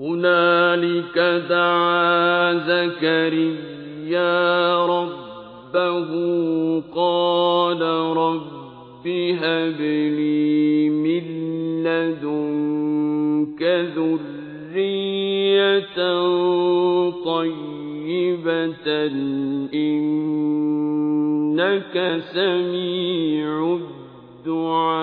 هُنَالِكَ دَعَا زَكَرِيَّا رَبَّهُ قَالَ رَبِّ هَبْ لِي مِن لَّدُنكَ ذُرِّيَّةً طَيِّبَةً ۖ إِنَّكَ سَمِيعُ الدُّعَاءِ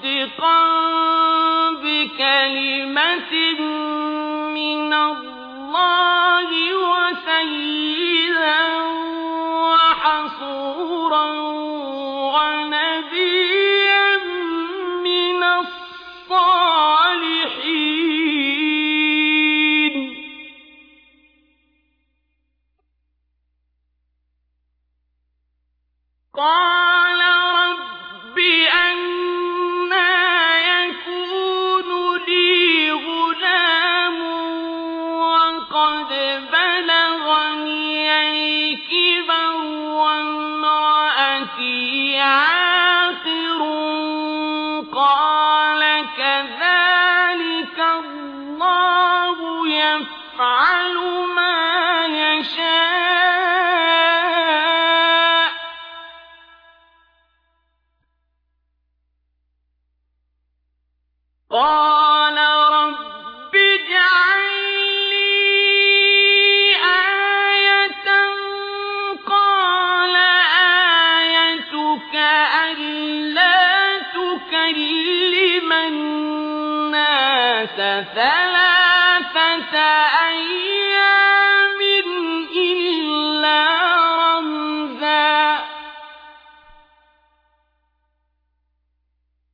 مُصَدِّقًا بِكَلِمَةٍ مِّنَ اللَّهِ وَسِيدًا وَحَصُورًا وَنَبِيًّا قَالَ كَذَٰلِكَ اللَّهُ يَفْعَلُ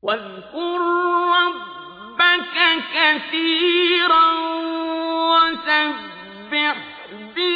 وَاذْكُر رَّبَّكَ كَثِيرًا وَسَبِّحْ بِالْعَشِيِّ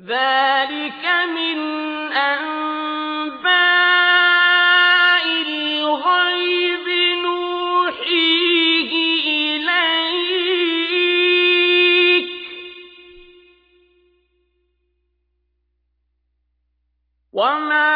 ذَٰلِكَ مِنْ أَنبَاءِ الْغَيْبِ نُوحِيهِ إِلَيْكَ ۖ وَمَا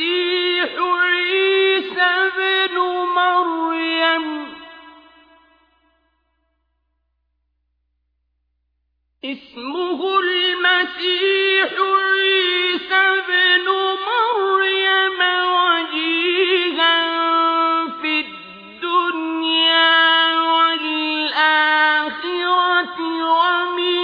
المسيح عيسى ابن مريم. اسمه المسيح عيسى ابن مريم وجيها في الدنيا والآخرة ومن